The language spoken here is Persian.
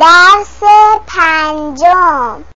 درس پنجم.